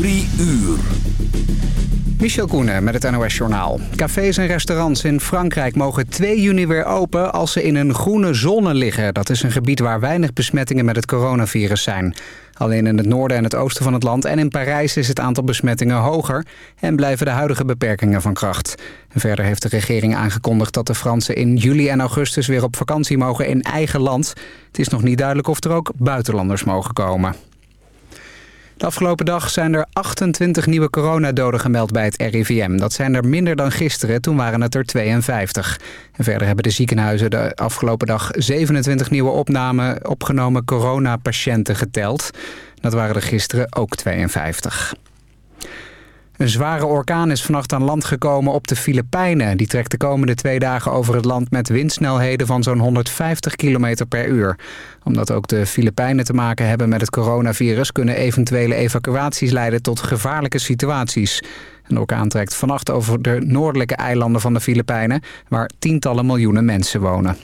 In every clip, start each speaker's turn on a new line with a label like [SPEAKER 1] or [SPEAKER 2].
[SPEAKER 1] Drie uur.
[SPEAKER 2] Michel Koenen met het NOS-journaal. Cafés en restaurants in Frankrijk mogen 2 juni weer open als ze in een groene zone liggen. Dat is een gebied waar weinig besmettingen met het coronavirus zijn. Alleen in het noorden en het oosten van het land en in Parijs is het aantal besmettingen hoger... en blijven de huidige beperkingen van kracht. verder heeft de regering aangekondigd dat de Fransen in juli en augustus weer op vakantie mogen in eigen land. Het is nog niet duidelijk of er ook buitenlanders mogen komen. De afgelopen dag zijn er 28 nieuwe coronadoden gemeld bij het RIVM. Dat zijn er minder dan gisteren, toen waren het er 52. En verder hebben de ziekenhuizen de afgelopen dag 27 nieuwe opnamen opgenomen coronapatiënten geteld. Dat waren er gisteren ook 52. Een zware orkaan is vannacht aan land gekomen op de Filipijnen. Die trekt de komende twee dagen over het land met windsnelheden van zo'n 150 km per uur. Omdat ook de Filipijnen te maken hebben met het coronavirus... kunnen eventuele evacuaties leiden tot gevaarlijke situaties. Een orkaan trekt vannacht over de noordelijke eilanden van de Filipijnen... waar tientallen miljoenen mensen wonen.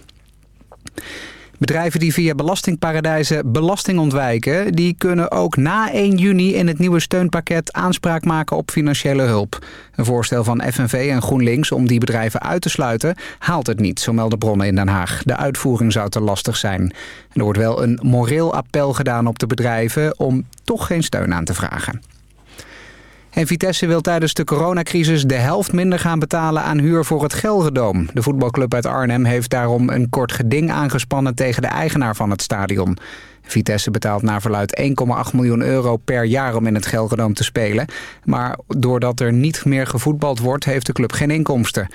[SPEAKER 2] Bedrijven die via belastingparadijzen belasting ontwijken... die kunnen ook na 1 juni in het nieuwe steunpakket aanspraak maken op financiële hulp. Een voorstel van FNV en GroenLinks om die bedrijven uit te sluiten... haalt het niet, zo melden bronnen in Den Haag. De uitvoering zou te lastig zijn. er wordt wel een moreel appel gedaan op de bedrijven... om toch geen steun aan te vragen. En Vitesse wil tijdens de coronacrisis de helft minder gaan betalen aan huur voor het Gelredoom. De voetbalclub uit Arnhem heeft daarom een kort geding aangespannen tegen de eigenaar van het stadion. Vitesse betaalt naar verluid 1,8 miljoen euro per jaar om in het Gelredoom te spelen. Maar doordat er niet meer gevoetbald wordt, heeft de club geen inkomsten.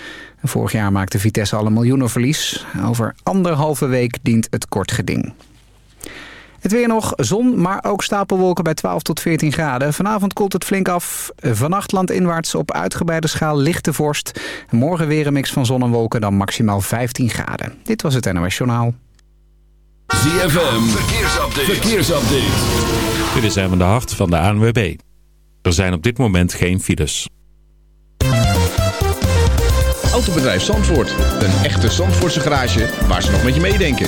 [SPEAKER 2] Vorig jaar maakte Vitesse al een miljoenenverlies. Over anderhalve week dient het kort geding. Het weer nog zon, maar ook stapelwolken bij 12 tot 14 graden. Vanavond koelt het flink af. Vannacht landinwaarts op uitgebreide schaal lichte vorst. Morgen weer een mix van zon en wolken, dan maximaal 15 graden. Dit was het NOS Journaal.
[SPEAKER 1] ZFM, verkeersupdate. verkeersupdate.
[SPEAKER 3] Dit is even de hart van de ANWB. Er zijn op dit moment geen files.
[SPEAKER 4] Autobedrijf Zandvoort. Een echte Zandvoortse garage waar ze nog met je meedenken.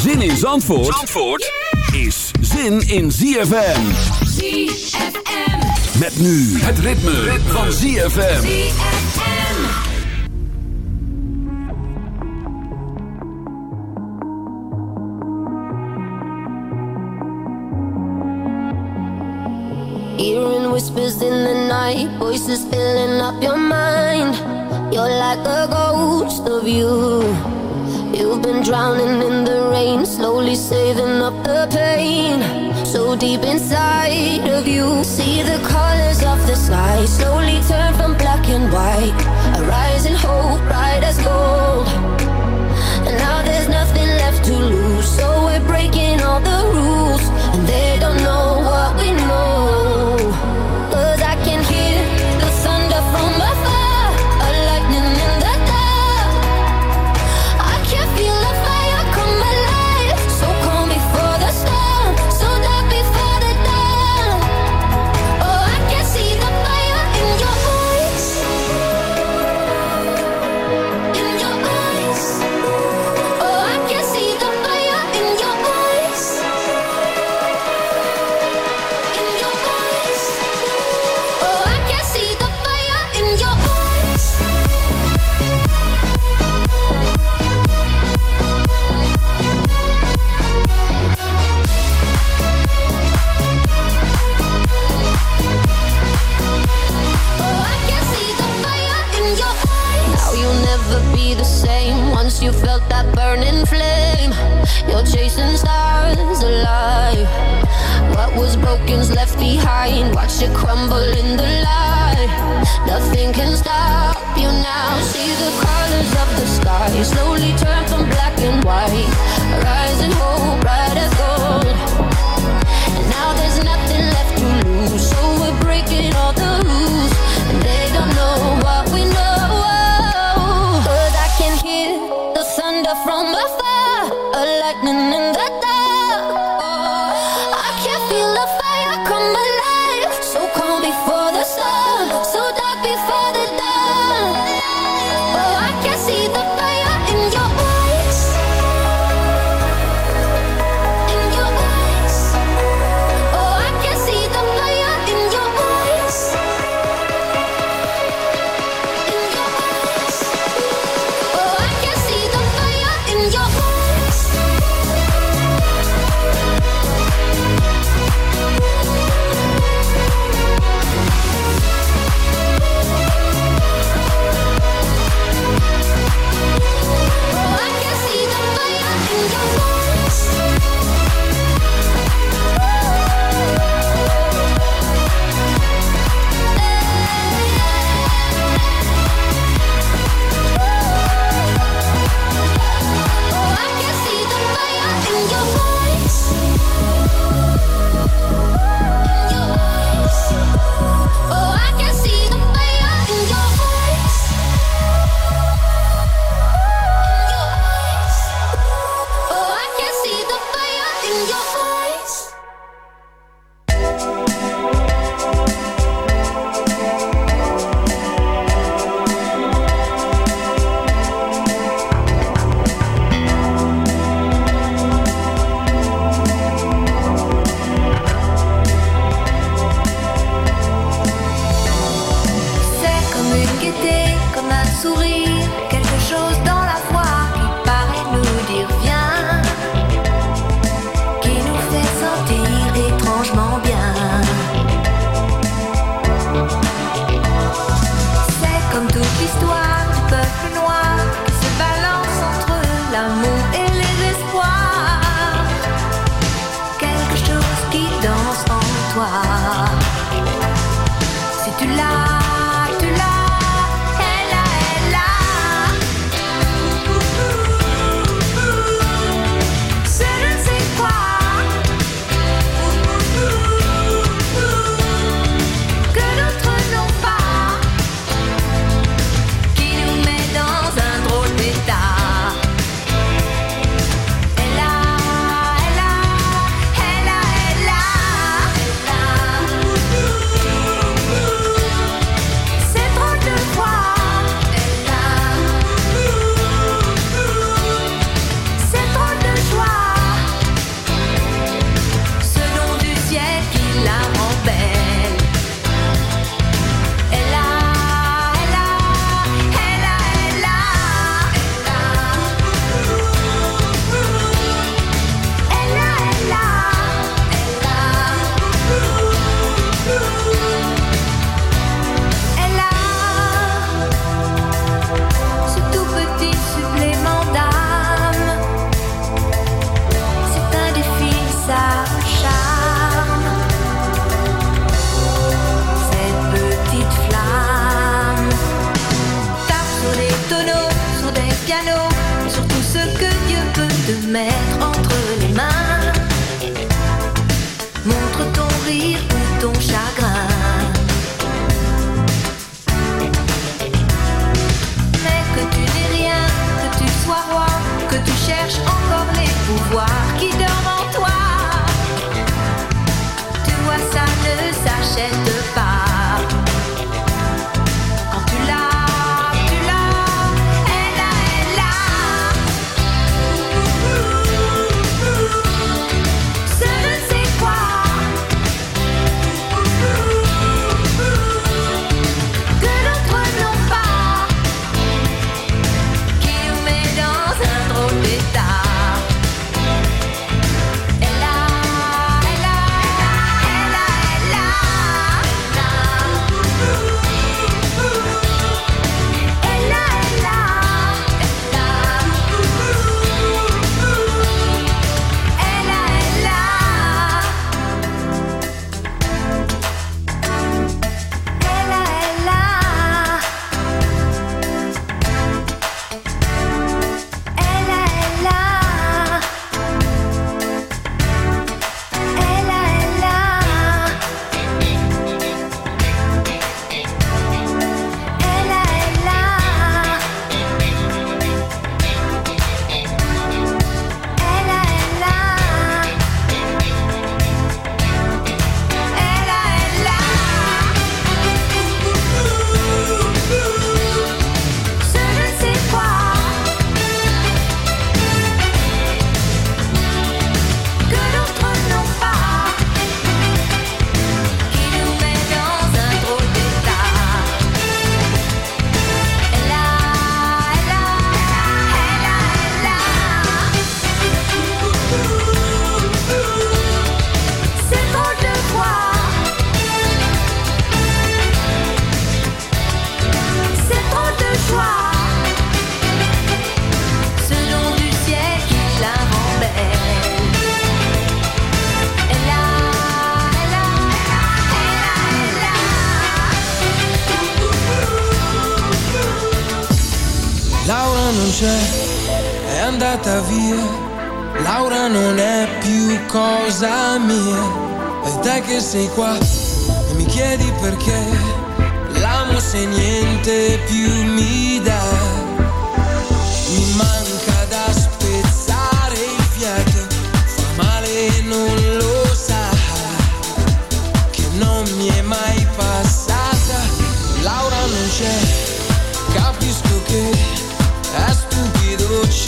[SPEAKER 1] Zin in Zandvoort, Zandvoort is zin in ZFM.
[SPEAKER 5] ZFM.
[SPEAKER 1] Met nu het ritme, ritme. van ZFM.
[SPEAKER 5] Hearing whispers in the night, voices filling up your mind. You're like a ghost of you. You've been drowning in the rain, slowly saving up the pain. So deep inside of you, see the colors of the sky slowly turn from black and white. A rising hope, bright as gold. And now there's nothing left to lose, so we're breaking all the rules. And they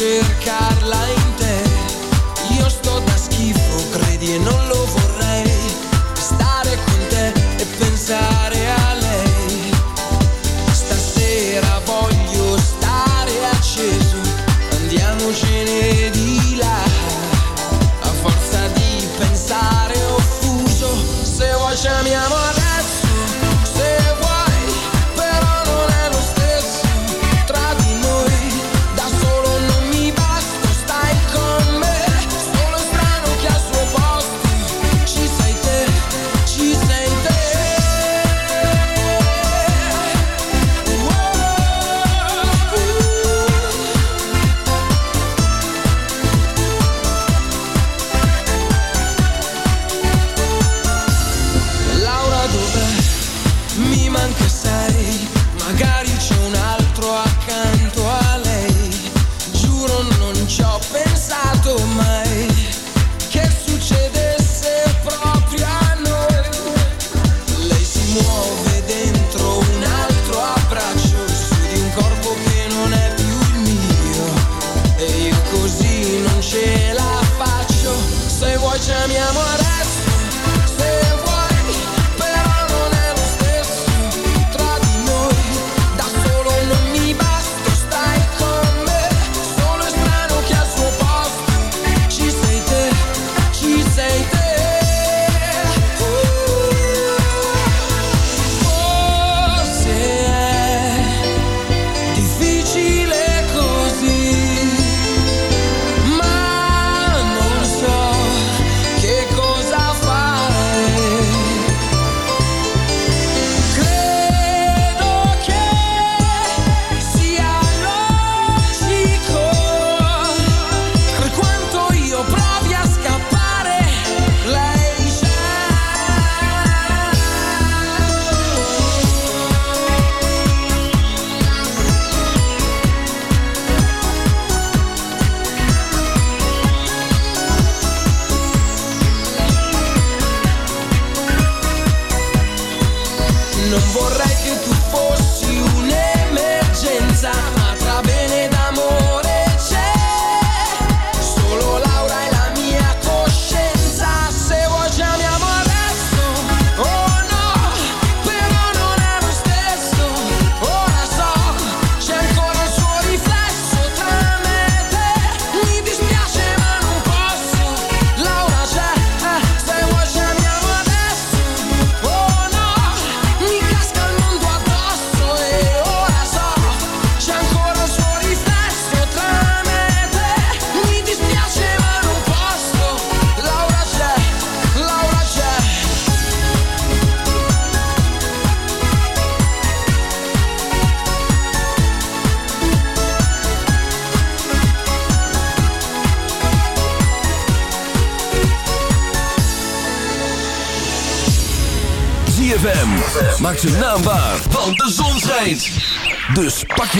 [SPEAKER 1] Cerca.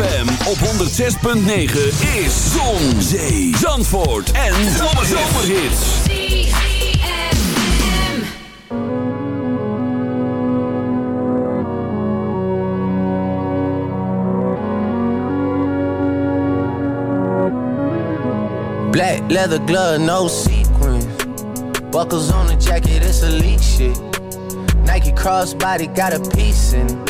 [SPEAKER 6] ZFM op 106.9 is Zon, Zee, Zandvoort en Zomerhits.
[SPEAKER 7] Black leather glove, no sequins. Buckles on the jacket, it's elite shit. Nike crossbody got a piece in.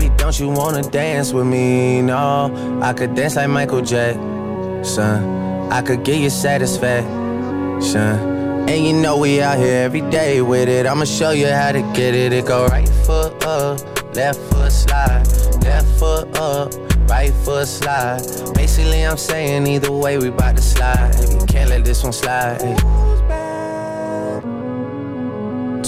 [SPEAKER 7] Baby, don't you wanna dance with me? No, I could dance like Michael Jackson. I could get you satisfaction. And you know we out here every day with it. I'ma show you how to get it. It go right foot up, left foot slide, left foot up, right foot slide. Basically, I'm saying either way we bout to slide. Can't let this one slide.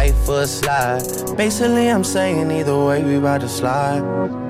[SPEAKER 7] right foot slide. Basically, I'm saying either way we about to slide.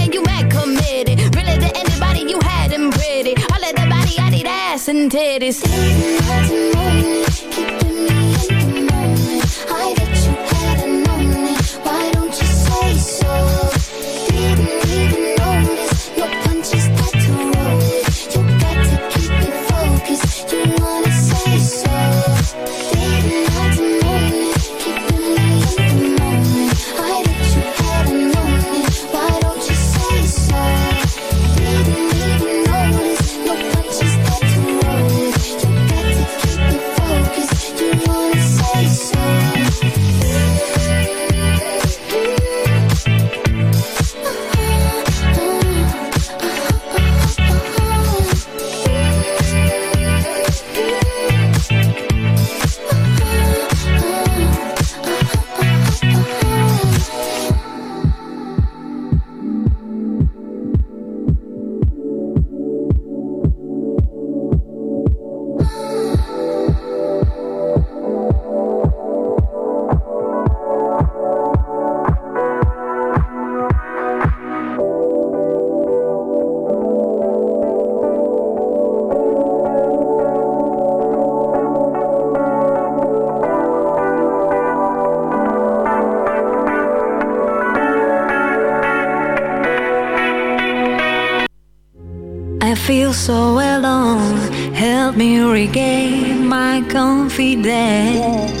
[SPEAKER 8] ass and titties.
[SPEAKER 9] Regain my confidence.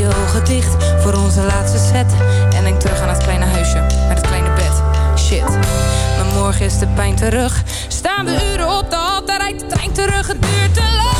[SPEAKER 10] Je ogen dicht voor onze laatste set. En denk terug aan het kleine huisje met het kleine bed. Shit, maar morgen is de pijn terug. Staan we uren op de hal, daar rijdt de trein terug. Het duurt te lang.